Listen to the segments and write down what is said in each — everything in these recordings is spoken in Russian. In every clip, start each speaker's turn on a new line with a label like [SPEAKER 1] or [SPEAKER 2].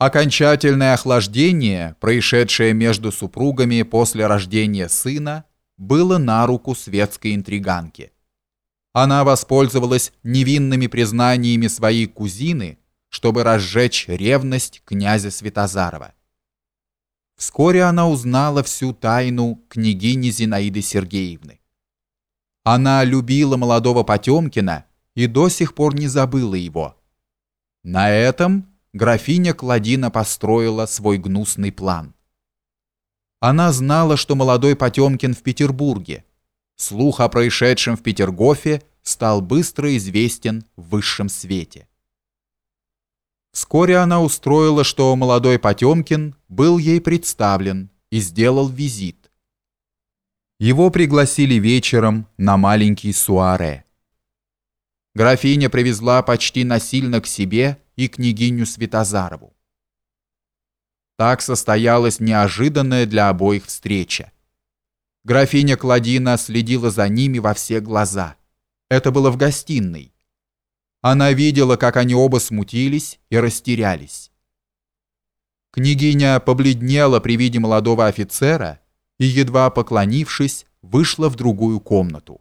[SPEAKER 1] Окончательное охлаждение, происшедшее между супругами после рождения сына, было на руку светской интриганке. Она воспользовалась невинными признаниями своей кузины, чтобы разжечь ревность князя Святозарова. Вскоре она узнала всю тайну княгини Зинаиды Сергеевны. Она любила молодого Потемкина и до сих пор не забыла его. На этом графиня Кладина построила свой гнусный план. Она знала, что молодой Потемкин в Петербурге. Слух о происшедшем в Петергофе стал быстро известен в высшем свете. Вскоре она устроила, что молодой Потемкин был ей представлен и сделал визит. Его пригласили вечером на маленький суаре. Графиня привезла почти насильно к себе и княгиню Святозарову. Так состоялась неожиданная для обоих встреча. Графиня Кладина следила за ними во все глаза. Это было в гостиной. Она видела, как они оба смутились и растерялись. Княгиня побледнела при виде молодого офицера и, едва поклонившись, вышла в другую комнату.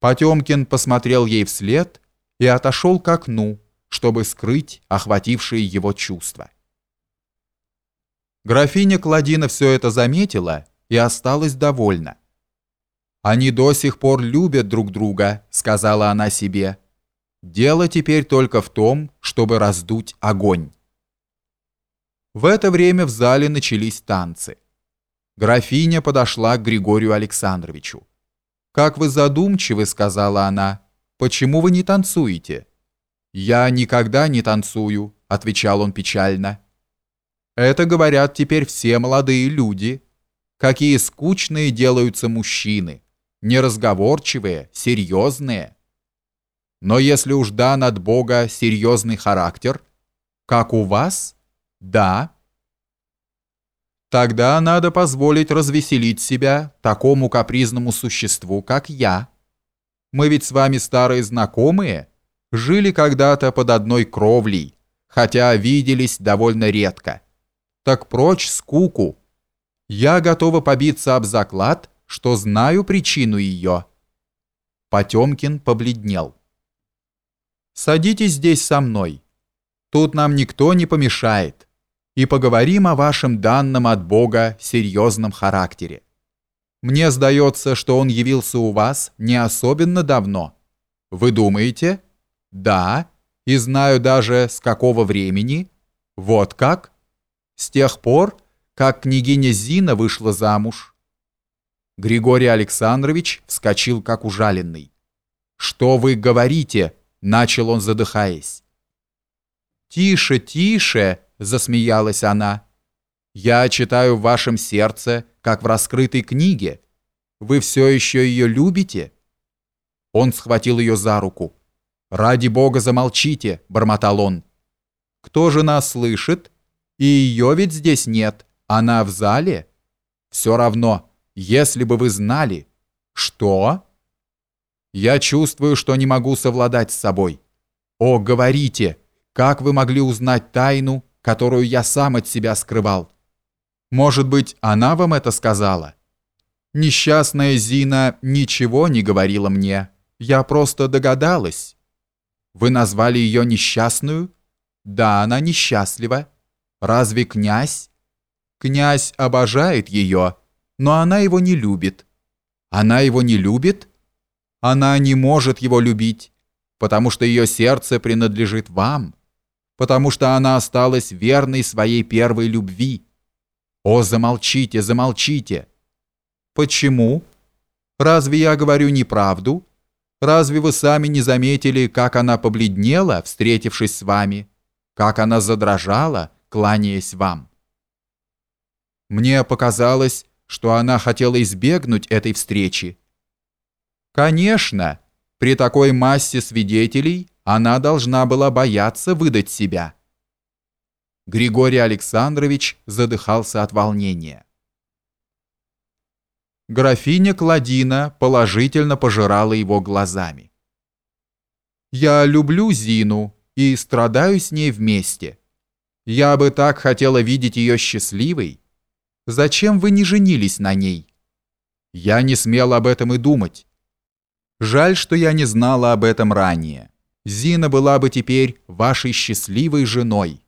[SPEAKER 1] Потемкин посмотрел ей вслед и отошел к окну, чтобы скрыть охватившие его чувства. Графиня Кладина все это заметила и осталась довольна. «Они до сих пор любят друг друга», — сказала она себе. «Дело теперь только в том, чтобы раздуть огонь». В это время в зале начались танцы. Графиня подошла к Григорию Александровичу. «Как вы задумчивы», — сказала она. «Почему вы не танцуете?» «Я никогда не танцую», — отвечал он печально. «Это говорят теперь все молодые люди. Какие скучные делаются мужчины, неразговорчивые, серьезные. Но если уж дан от Бога серьезный характер, как у вас, да, тогда надо позволить развеселить себя такому капризному существу, как я. Мы ведь с вами старые знакомые» жили когда-то под одной кровлей, хотя виделись довольно редко. Так прочь скуку. Я готова побиться об заклад, что знаю причину ее. Потемкин побледнел. Садитесь здесь со мной. Тут нам никто не помешает. И поговорим о вашем данном от Бога серьезном характере. Мне сдается, что он явился у вас не особенно давно. Вы думаете? Да, и знаю даже с какого времени. Вот как? С тех пор, как княгиня Зина вышла замуж. Григорий Александрович вскочил как ужаленный. «Что вы говорите?» – начал он, задыхаясь. «Тише, тише!» – засмеялась она. «Я читаю в вашем сердце, как в раскрытой книге. Вы все еще ее любите?» Он схватил ее за руку. «Ради бога замолчите!» – бормотал он. «Кто же нас слышит? И ее ведь здесь нет. Она в зале? Все равно, если бы вы знали...» «Что?» «Я чувствую, что не могу совладать с собой. О, говорите, как вы могли узнать тайну, которую я сам от себя скрывал? Может быть, она вам это сказала?» Несчастная Зина ничего не говорила мне. Я просто догадалась. Вы назвали ее несчастную? Да, она несчастлива. Разве князь? Князь обожает ее, но она его не любит. Она его не любит? Она не может его любить, потому что ее сердце принадлежит вам, потому что она осталась верной своей первой любви. О, замолчите, замолчите. Почему? Разве я говорю неправду? Разве вы сами не заметили, как она побледнела, встретившись с вами? Как она задрожала, кланяясь вам? Мне показалось, что она хотела избегнуть этой встречи. Конечно, при такой массе свидетелей она должна была бояться выдать себя. Григорий Александрович задыхался от волнения. Графиня Кладина положительно пожирала его глазами. «Я люблю Зину и страдаю с ней вместе. Я бы так хотела видеть ее счастливой. Зачем вы не женились на ней? Я не смел об этом и думать. Жаль, что я не знала об этом ранее. Зина была бы теперь вашей счастливой женой.